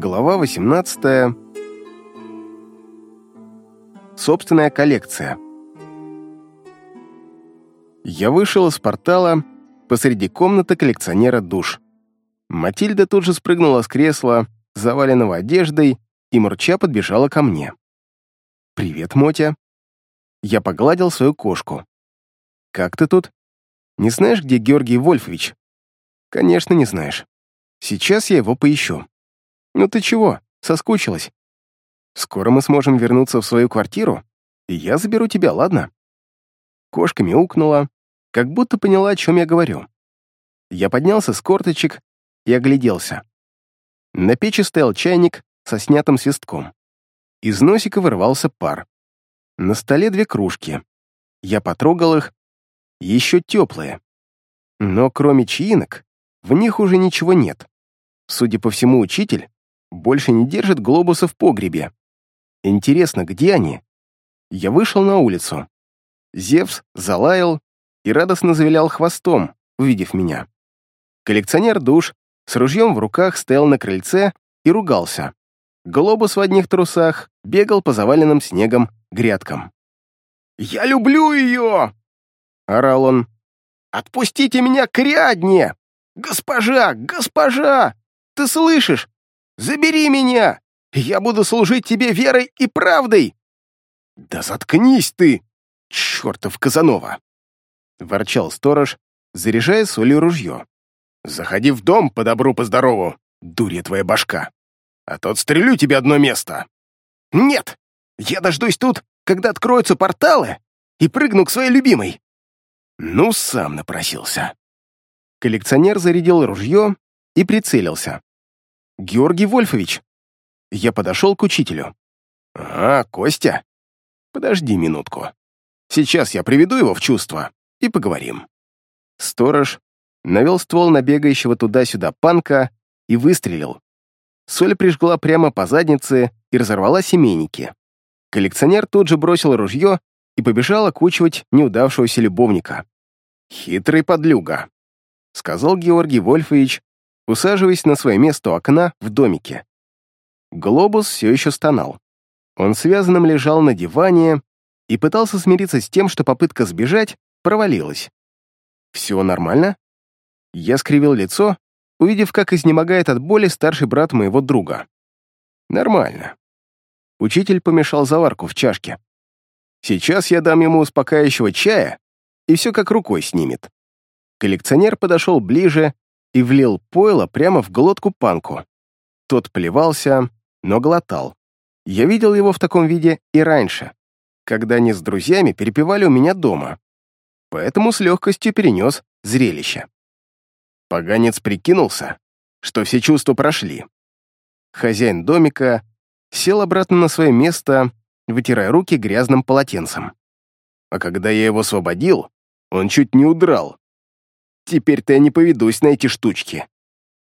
Глава 18. Собственная коллекция. Я вышел из портала посреди комнаты коллекционера душ. Матильда тут же спрыгнула с кресла, заваленного одеждой, и мурча подбежала ко мне. «Привет, Мотя». Я погладил свою кошку. «Как ты тут? Не знаешь, где Георгий Вольфович?» «Конечно, не знаешь. Сейчас я его поищу». «Ну ты чего? Соскучилась?» «Скоро мы сможем вернуться в свою квартиру, и я заберу тебя, ладно?» Кошка мяукнула, как будто поняла, о чем я говорю. Я поднялся с корточек и огляделся. На печи стоял чайник со снятым свистком. Из носика вырывался пар. На столе две кружки. Я потрогал их, еще теплые. Но кроме чаинок, в них уже ничего нет. Судя по всему, учитель больше не держит глобуса в погребе. Интересно, где они? Я вышел на улицу. Зевс залаял и радостно завилял хвостом, увидев меня. Коллекционер душ с ружьем в руках стоял на крыльце и ругался. Глобус в одних трусах бегал по заваленным снегом грядкам. «Я люблю ее!» — орал он. «Отпустите меня к рядне! Госпожа, госпожа! Ты слышишь? Забери меня! Я буду служить тебе верой и правдой!» «Да заткнись ты, чертов Казанова!» — ворчал сторож, заряжая солью ружье. «Заходи в дом по добру, по здорову, дурья твоя башка, а то отстрелю тебе одно место!» «Нет! Я дождусь тут, когда откроются порталы, и прыгну к своей любимой!» «Ну, сам напросился!» Коллекционер зарядил ружье и прицелился. Георгий Вольфович. Я подошел к учителю. А, Костя? Подожди минутку. Сейчас я приведу его в чувство и поговорим. Сторож навел ствол на бегающего туда-сюда панка и выстрелил. Соль прижгла прямо по заднице и разорвала семейники. Коллекционер тут же бросил ружье и побежал окучивать неудавшегося любовника. «Хитрый подлюга», — сказал Георгий Вольфович, усаживаясь на свое место у окна в домике. Глобус все еще стонал. Он связанным лежал на диване и пытался смириться с тем, что попытка сбежать провалилась. «Все нормально?» Я скривил лицо, увидев, как изнемогает от боли старший брат моего друга. «Нормально». Учитель помешал заварку в чашке. «Сейчас я дам ему успокаивающего чая, и все как рукой снимет». Коллекционер подошел ближе и влил пойло прямо в глотку панку. Тот плевался, но глотал. Я видел его в таком виде и раньше, когда они с друзьями перепевали у меня дома. Поэтому с легкостью перенес зрелище. Поганец прикинулся, что все чувства прошли. Хозяин домика сел обратно на свое место, вытирая руки грязным полотенцем. А когда я его освободил, он чуть не удрал, Теперь-то я не поведусь на эти штучки.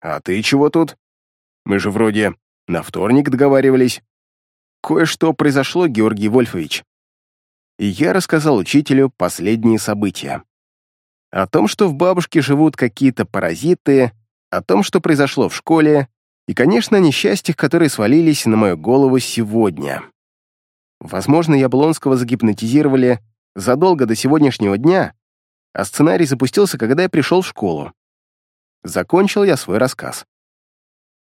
А ты чего тут? Мы же вроде на вторник договаривались. Кое-что произошло, Георгий Вольфович. И я рассказал учителю последние события. О том, что в бабушке живут какие-то паразиты, о том, что произошло в школе, и, конечно, о несчастьях, которые свалились на мою голову сегодня. Возможно, Яблонского загипнотизировали задолго до сегодняшнего дня, а сценарий запустился, когда я пришел в школу. Закончил я свой рассказ.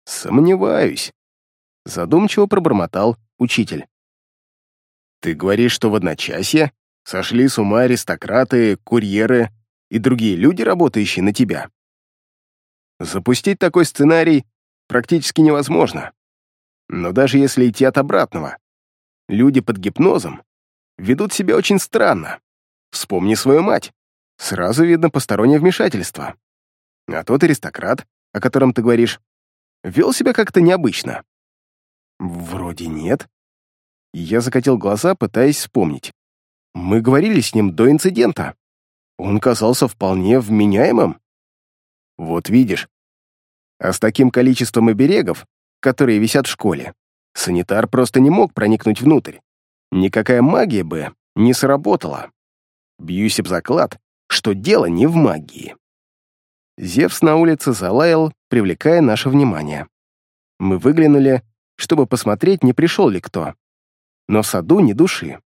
«Сомневаюсь», — задумчиво пробормотал учитель. «Ты говоришь, что в одночасье сошли с ума аристократы, курьеры и другие люди, работающие на тебя? Запустить такой сценарий практически невозможно. Но даже если идти от обратного, люди под гипнозом ведут себя очень странно. Вспомни свою мать. Сразу видно постороннее вмешательство. А тот аристократ, о котором ты говоришь, вел себя как-то необычно. Вроде нет. Я закатил глаза, пытаясь вспомнить. Мы говорили с ним до инцидента. Он казался вполне вменяемым. Вот видишь. А с таким количеством оберегов, которые висят в школе, санитар просто не мог проникнуть внутрь. Никакая магия бы не сработала. Бьюсь об заклад, что дело не в магии. Зевс на улице залаял, привлекая наше внимание. Мы выглянули, чтобы посмотреть, не пришел ли кто. Но в саду ни души.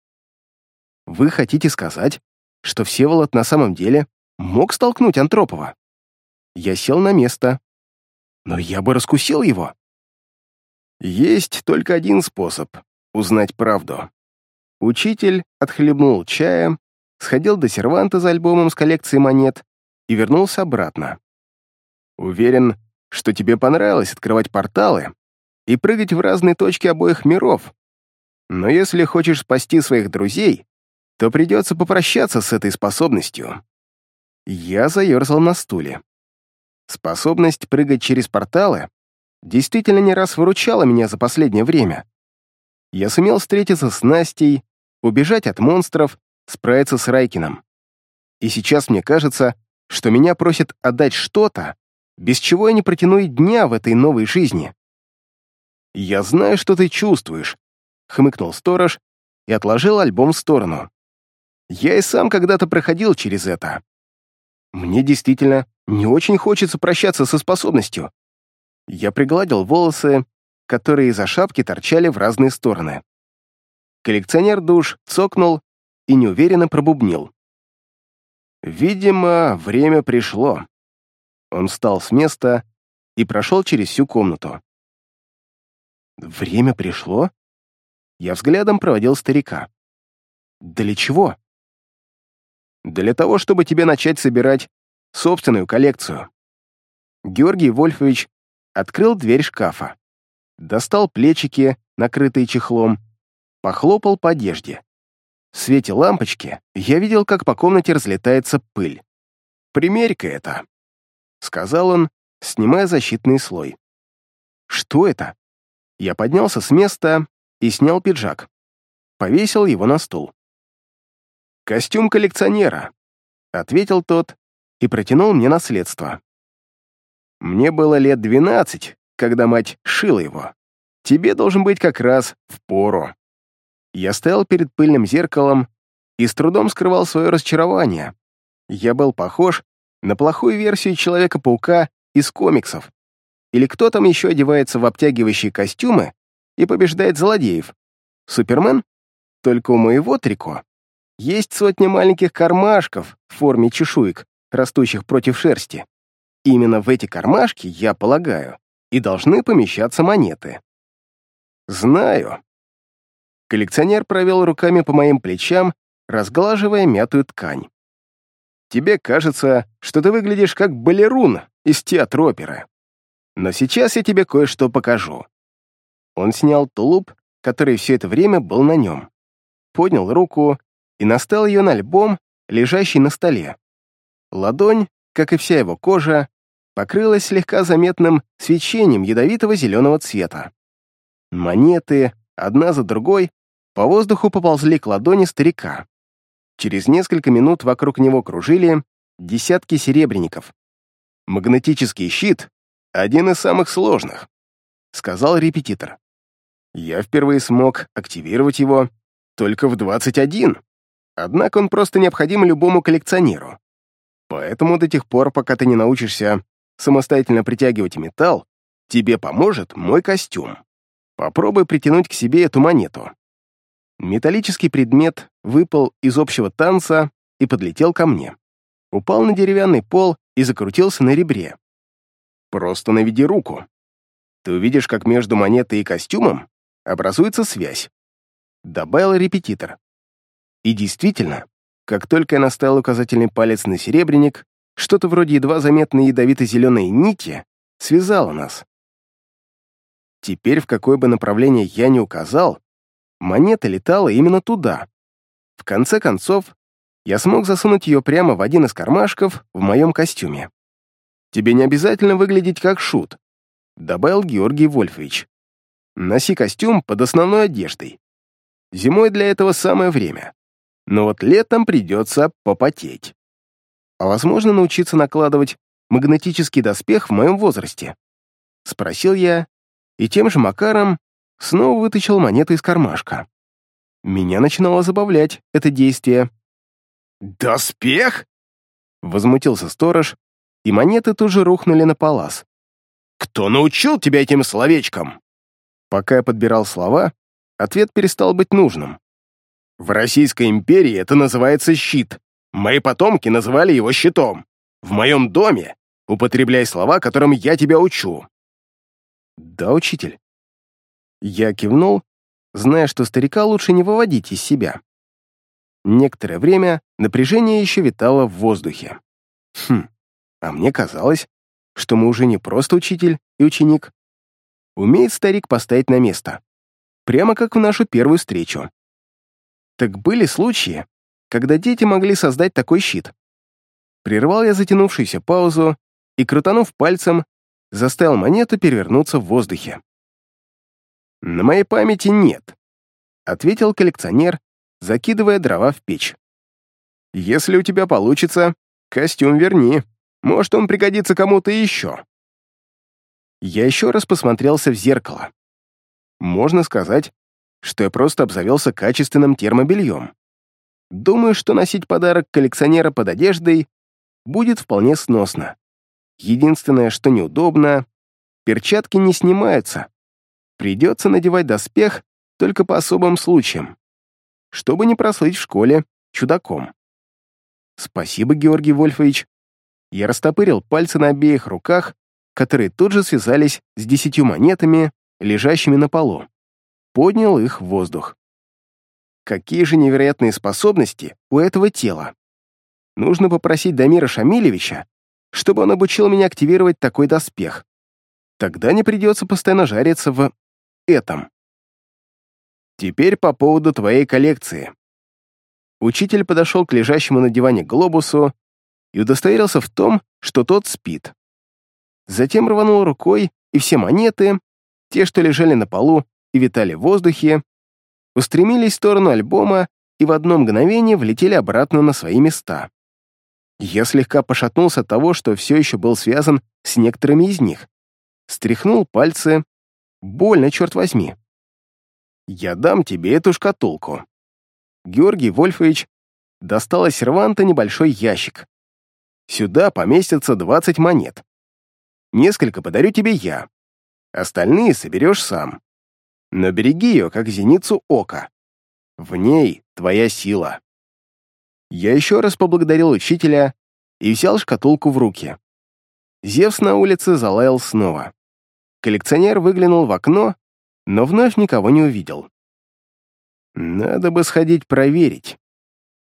Вы хотите сказать, что Всеволод на самом деле мог столкнуть Антропова? Я сел на место. Но я бы раскусил его. Есть только один способ узнать правду. Учитель отхлебнул чая, сходил до серванта за альбомом с коллекцией монет и вернулся обратно. Уверен, что тебе понравилось открывать порталы и прыгать в разные точки обоих миров. Но если хочешь спасти своих друзей, то придется попрощаться с этой способностью. Я заерзал на стуле. Способность прыгать через порталы действительно не раз выручала меня за последнее время. Я сумел встретиться с Настей, убежать от монстров, справиться с Райкином. И сейчас мне кажется, что меня просят отдать что-то, без чего я не протяну и дня в этой новой жизни. «Я знаю, что ты чувствуешь», — хмыкнул сторож и отложил альбом в сторону. «Я и сам когда-то проходил через это. Мне действительно не очень хочется прощаться со способностью. Я пригладил волосы, которые из-за шапки торчали в разные стороны. Коллекционер душ цокнул и неуверенно пробубнил. «Видимо, время пришло». Он встал с места и прошел через всю комнату. «Время пришло?» Я взглядом проводил старика. «Для чего?» «Для того, чтобы тебе начать собирать собственную коллекцию». Георгий Вольфович открыл дверь шкафа, достал плечики, накрытые чехлом, похлопал по одежде. В свете лампочки я видел, как по комнате разлетается пыль. «Примерь-ка это», — сказал он, снимая защитный слой. «Что это?» Я поднялся с места и снял пиджак. Повесил его на стул. «Костюм коллекционера», — ответил тот и протянул мне наследство. Мне было лет двенадцать, когда мать шила его. Тебе должен быть как раз в пору. Я стоял перед пыльным зеркалом и с трудом скрывал свое разочарование. Я был похож на плохую версию Человека-паука из комиксов. Или кто там еще одевается в обтягивающие костюмы и побеждает злодеев? Супермен? Только у моего трико есть сотни маленьких кармашков в форме чешуек, растущих против шерсти. Именно в эти кармашки, я полагаю, и должны помещаться монеты. Знаю. Коллекционер провел руками по моим плечам, разглаживая мятую ткань. Тебе кажется, что ты выглядишь как балерун из театра оперы. Но сейчас я тебе кое-что покажу». Он снял тулуп, который все это время был на нем, поднял руку и настал ее на альбом, лежащий на столе. Ладонь, как и вся его кожа, покрылась слегка заметным свечением ядовитого зеленого цвета. Монеты, одна за другой, по воздуху поползли к ладони старика. Через несколько минут вокруг него кружили десятки серебряников. Магнетический щит один из самых сложных», — сказал репетитор. «Я впервые смог активировать его только в 21, однако он просто необходим любому коллекционеру. Поэтому до тех пор, пока ты не научишься самостоятельно притягивать металл, тебе поможет мой костюм. Попробуй притянуть к себе эту монету». Металлический предмет выпал из общего танца и подлетел ко мне. Упал на деревянный пол и закрутился на ребре. Просто наведи руку. Ты увидишь, как между монетой и костюмом образуется связь. Добавил репетитор. И действительно, как только я наставил указательный палец на серебряник, что-то вроде едва заметной ядовито-зеленой нити связало нас. Теперь, в какое бы направление я ни указал, монета летала именно туда. В конце концов, я смог засунуть ее прямо в один из кармашков в моем костюме. Тебе не обязательно выглядеть как шут», — добавил Георгий Вольфович. «Носи костюм под основной одеждой. Зимой для этого самое время. Но вот летом придется попотеть. А возможно научиться накладывать магнетический доспех в моем возрасте?» Спросил я, и тем же макаром снова вытащил монету из кармашка. Меня начинало забавлять это действие. «Доспех?» Возмутился сторож, и монеты тут же рухнули на палас. Кто научил тебя этим словечкам?» Пока я подбирал слова, ответ перестал быть нужным. В Российской империи это называется щит. Мои потомки называли его щитом. В моем доме употребляй слова, которым я тебя учу. Да, учитель. Я кивнул, зная, что старика лучше не выводить из себя. Некоторое время напряжение еще витало в воздухе. Хм, а мне казалось, что мы уже не просто учитель и ученик. Умеет старик поставить на место. Прямо как в нашу первую встречу. Так были случаи, когда дети могли создать такой щит. Прервал я затянувшуюся паузу и, крутанув пальцем, заставил монету перевернуться в воздухе. «На моей памяти нет», — ответил коллекционер, закидывая дрова в печь. «Если у тебя получится, костюм верни. Может, он пригодится кому-то еще». Я еще раз посмотрелся в зеркало. Можно сказать, что я просто обзавелся качественным термобельем. Думаю, что носить подарок коллекционера под одеждой будет вполне сносно. Единственное, что неудобно, перчатки не снимаются. Придется надевать доспех только по особым случаям, чтобы не прослыть в школе чудаком. Спасибо, Георгий Вольфович. Я растопырил пальцы на обеих руках, которые тут же связались с десятью монетами, лежащими на полу поднял их в воздух. Какие же невероятные способности у этого тела! Нужно попросить Дамира Шамилевича, чтобы он обучил меня активировать такой доспех. Тогда не придется постоянно жариться в этом. Теперь по поводу твоей коллекции. Учитель подошел к лежащему на диване глобусу и удостоверился в том, что тот спит. Затем рванул рукой, и все монеты, те, что лежали на полу, и витали в воздухе, устремились в сторону альбома и в одно мгновение влетели обратно на свои места. Я слегка пошатнулся от того, что все еще был связан с некоторыми из них. Стряхнул пальцы. Больно, черт возьми. «Я дам тебе эту шкатулку». Георгий Вольфович достал из серванта небольшой ящик. Сюда поместится 20 монет. Несколько подарю тебе я. Остальные соберешь сам но береги ее, как зеницу ока. В ней твоя сила. Я еще раз поблагодарил учителя и взял шкатулку в руки. Зевс на улице залаял снова. Коллекционер выглянул в окно, но вновь никого не увидел. Надо бы сходить проверить.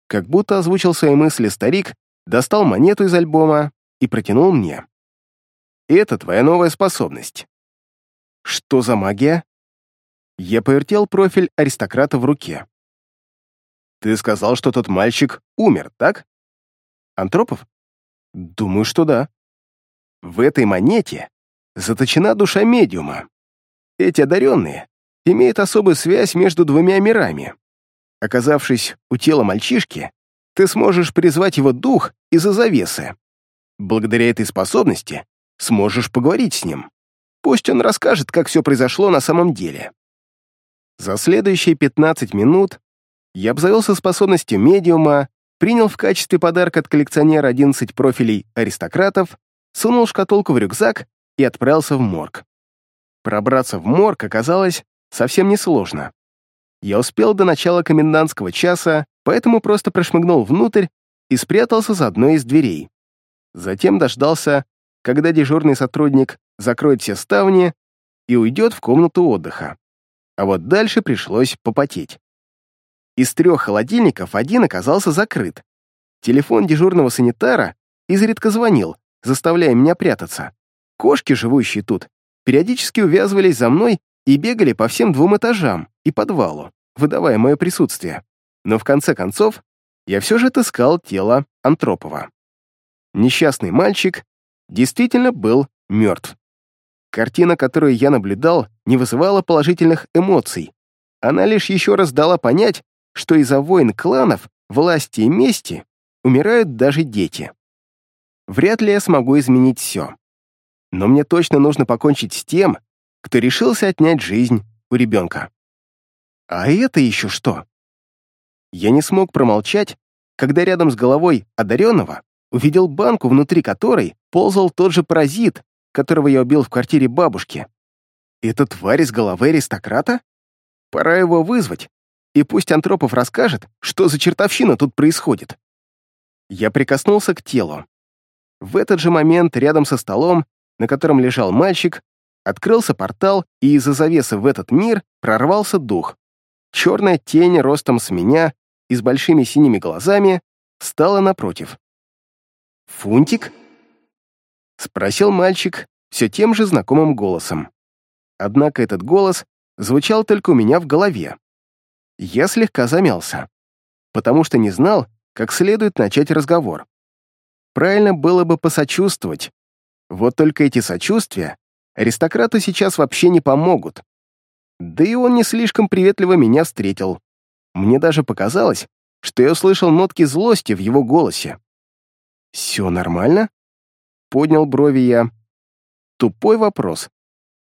Как будто озвучил свои мысли старик, достал монету из альбома и протянул мне. Это твоя новая способность. Что за магия? Я повертел профиль аристократа в руке. «Ты сказал, что тот мальчик умер, так?» «Антропов?» «Думаю, что да». «В этой монете заточена душа медиума. Эти одаренные имеют особую связь между двумя мирами. Оказавшись у тела мальчишки, ты сможешь призвать его дух из-за завесы. Благодаря этой способности сможешь поговорить с ним. Пусть он расскажет, как все произошло на самом деле. За следующие 15 минут я обзавелся способностью медиума, принял в качестве подарка от коллекционера 11 профилей аристократов, сунул шкатулку в рюкзак и отправился в морг. Пробраться в морг оказалось совсем несложно. Я успел до начала комендантского часа, поэтому просто прошмыгнул внутрь и спрятался за одной из дверей. Затем дождался, когда дежурный сотрудник закроет все ставни и уйдет в комнату отдыха а вот дальше пришлось попотеть. Из трех холодильников один оказался закрыт. Телефон дежурного санитара изредка звонил, заставляя меня прятаться. Кошки, живущие тут, периодически увязывались за мной и бегали по всем двум этажам и подвалу, выдавая мое присутствие. Но в конце концов я все же отыскал тело Антропова. Несчастный мальчик действительно был мертв. Картина, которую я наблюдал, не вызывала положительных эмоций. Она лишь еще раз дала понять, что из-за войн кланов, власти и мести умирают даже дети. Вряд ли я смогу изменить все. Но мне точно нужно покончить с тем, кто решился отнять жизнь у ребенка. А это еще что? Я не смог промолчать, когда рядом с головой одаренного увидел банку, внутри которой ползал тот же паразит, которого я убил в квартире бабушки. Это тварь из головы аристократа? Пора его вызвать, и пусть Антропов расскажет, что за чертовщина тут происходит. Я прикоснулся к телу. В этот же момент рядом со столом, на котором лежал мальчик, открылся портал, и из-за завесы в этот мир прорвался дух. Черная тень ростом с меня и с большими синими глазами стала напротив. «Фунтик?» — спросил мальчик все тем же знакомым голосом. Однако этот голос звучал только у меня в голове. Я слегка замялся, потому что не знал, как следует начать разговор. Правильно было бы посочувствовать. Вот только эти сочувствия аристократу сейчас вообще не помогут. Да и он не слишком приветливо меня встретил. Мне даже показалось, что я услышал нотки злости в его голосе. «Все нормально?» — поднял брови я. Тупой вопрос.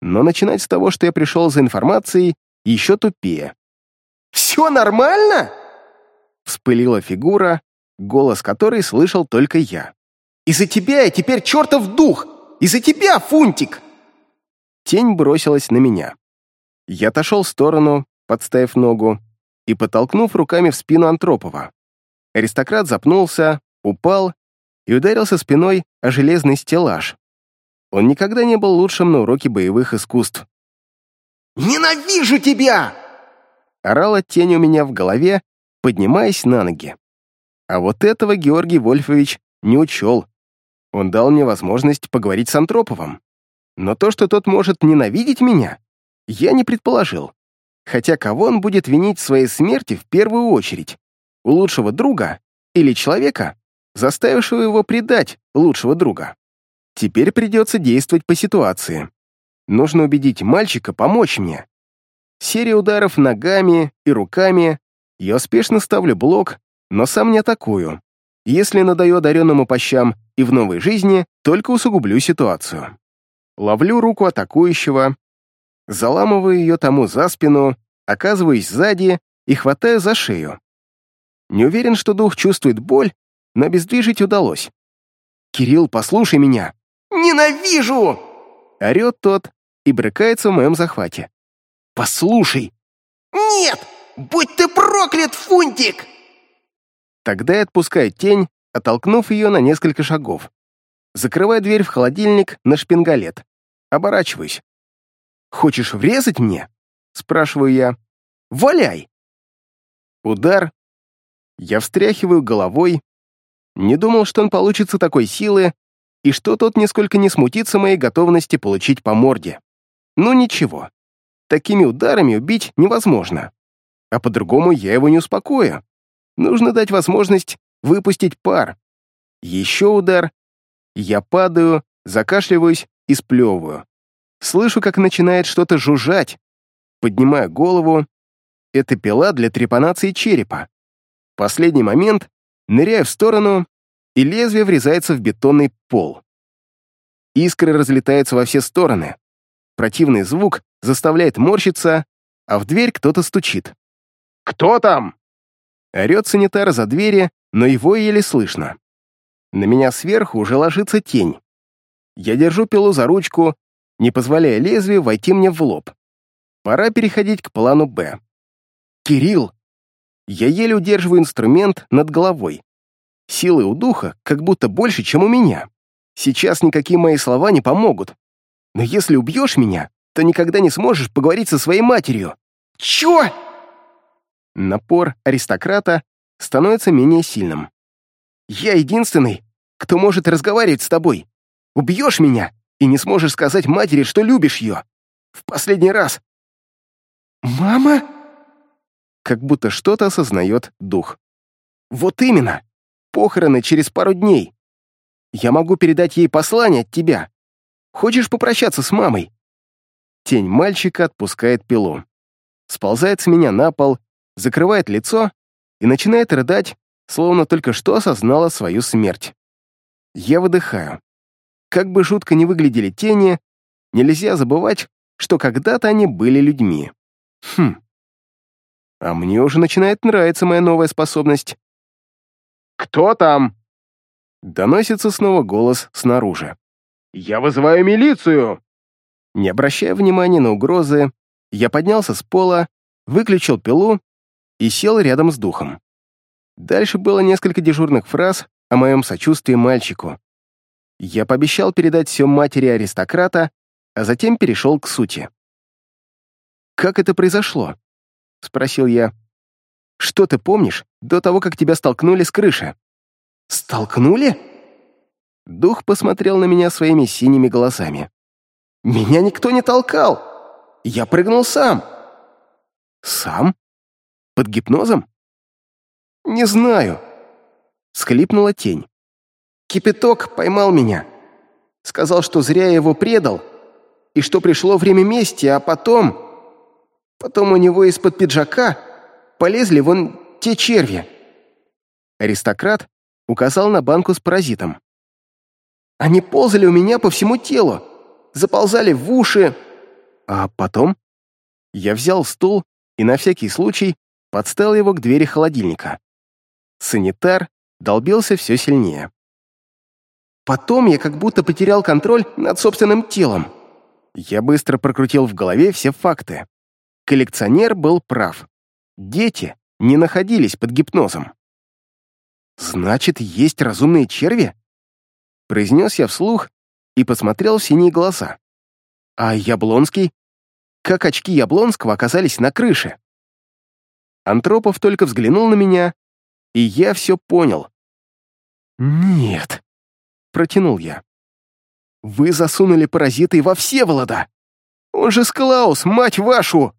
Но начинать с того, что я пришел за информацией, еще тупее. «Все нормально?» — вспылила фигура, голос которой слышал только я. «Из-за тебя я теперь чертов дух! Из-за тебя, Фунтик!» Тень бросилась на меня. Я отошел в сторону, подставив ногу, и подтолкнув руками в спину Антропова. Аристократ запнулся, упал и ударился спиной о железный стеллаж. Он никогда не был лучшим на уроке боевых искусств. «Ненавижу тебя!» Орала тень у меня в голове, поднимаясь на ноги. А вот этого Георгий Вольфович не учел. Он дал мне возможность поговорить с Антроповым. Но то, что тот может ненавидеть меня, я не предположил. Хотя кого он будет винить в своей смерти в первую очередь? У лучшего друга или человека, заставившего его предать лучшего друга? Теперь придется действовать по ситуации. Нужно убедить мальчика помочь мне. Серия ударов ногами и руками. Я успешно ставлю блок, но сам не атакую. Если надаю одаренному по щам и в новой жизни, только усугублю ситуацию. Ловлю руку атакующего, заламываю ее тому за спину, оказываюсь сзади и хватаю за шею. Не уверен, что дух чувствует боль, но обездвижить удалось. «Кирилл, послушай меня!» «Ненавижу!» Орет тот и брыкается в моем захвате. «Послушай!» «Нет! Будь ты проклят, Фунтик!» Тогда я отпускаю тень, оттолкнув ее на несколько шагов. Закрываю дверь в холодильник на шпингалет. Оборачиваюсь. «Хочешь врезать мне?» — спрашиваю я. «Валяй!» Удар. Я встряхиваю головой. Не думал, что он получится такой силы, и что тот нисколько не смутится моей готовности получить по морде. Ну ничего. Такими ударами убить невозможно. А по-другому я его не успокою. Нужно дать возможность выпустить пар. Еще удар. Я падаю, закашливаюсь и сплевываю. Слышу, как начинает что-то жужжать. Поднимаю голову. Это пила для трепанации черепа. Последний момент, ныряю в сторону, и лезвие врезается в бетонный пол. Искры разлетаются во все стороны. Противный звук заставляет морщиться, а в дверь кто-то стучит. «Кто там?» Орет санитар за двери, но его еле слышно. На меня сверху уже ложится тень. Я держу пилу за ручку, не позволяя лезвию войти мне в лоб. Пора переходить к плану «Б». «Кирилл!» Я еле удерживаю инструмент над головой. Силы у духа как будто больше, чем у меня. Сейчас никакие мои слова не помогут. Но если убьешь меня, то никогда не сможешь поговорить со своей матерью. Чё? Напор аристократа становится менее сильным. Я единственный, кто может разговаривать с тобой. Убьешь меня, и не сможешь сказать матери, что любишь ее. В последний раз. «Мама?» Как будто что-то осознает дух. «Вот именно. Похороны через пару дней. Я могу передать ей послание от тебя. Хочешь попрощаться с мамой?» Тень мальчика отпускает пилу. Сползает с меня на пол, закрывает лицо и начинает рыдать, словно только что осознала свою смерть. Я выдыхаю. Как бы жутко не выглядели тени, нельзя забывать, что когда-то они были людьми. Хм. А мне уже начинает нравиться моя новая способность. «Кто там?» Доносится снова голос снаружи. Я вызываю милицию!» Не обращая внимания на угрозы, я поднялся с пола, выключил пилу и сел рядом с духом. Дальше было несколько дежурных фраз о моем сочувствии мальчику. Я пообещал передать все матери аристократа, а затем перешел к сути. «Как это произошло?» — спросил я. «Что ты помнишь до того, как тебя столкнули с крыши?» «Столкнули?» Дух посмотрел на меня своими синими глазами. «Меня никто не толкал! Я прыгнул сам!» «Сам? Под гипнозом?» «Не знаю», — схлипнула тень. «Кипяток поймал меня. Сказал, что зря я его предал, и что пришло время мести, а потом... Потом у него из-под пиджака полезли вон те черви». Аристократ указал на банку с паразитом. «Они ползали у меня по всему телу, заползали в уши, а потом...» Я взял стул и на всякий случай подставил его к двери холодильника. Санитар долбился все сильнее. Потом я как будто потерял контроль над собственным телом. Я быстро прокрутил в голове все факты. Коллекционер был прав. Дети не находились под гипнозом. «Значит, есть разумные черви?» Произнес я вслух и посмотрел в синие глаза. «А Яблонский? Как очки Яблонского оказались на крыше?» Антропов только взглянул на меня и я все понял. «Нет», — протянул я. «Вы засунули паразиты во Всеволода! Он же Склаус, мать вашу!»